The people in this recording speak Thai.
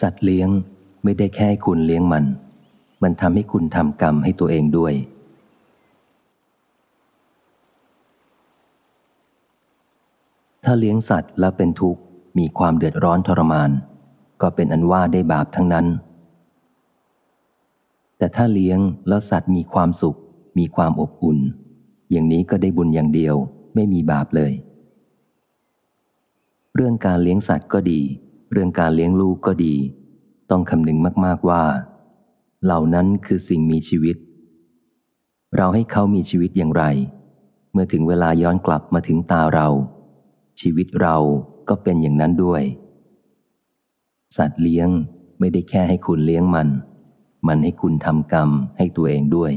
สัตว์เลี้ยงไม่ได้แค่ให้คุณเลี้ยงมัน มันทำให้คุณทำกรรมให้ตัวเองด้วย ถ้าเลี้ยงสัตว์แล้วเป็นทุกข์มีความเดือดร้อนทรมาน ก็เป็นอันว่าได้บาปทั้งนั้น แต่ถ้าเลี้ยงแล้วสัตว์มีความสุข มีความอบอุ่น อย่างนี้ก็ได้บุญอย่างเดียว ไม่มีบาปเลย เรื่องการเลี้ยงสัตว์ก็ดี เรื่องการเลี้ยงลูกก็ดี ต้องคำนึงมาก ๆว่า เหล่านั้นคือสิ่งมีชีวิต เราให้เขามีชีวิตอย่างไร เมื่อถึงเวลาย้อนกลับมาถึงตาเรา ชีวิตเราก็เป็นอย่างนั้นด้วย สัตว์เลี้ยงไม่ได้แค่ให้คุณเลี้ยงมัน มันให้คุณทำกรรมให้ตัวเองด้วย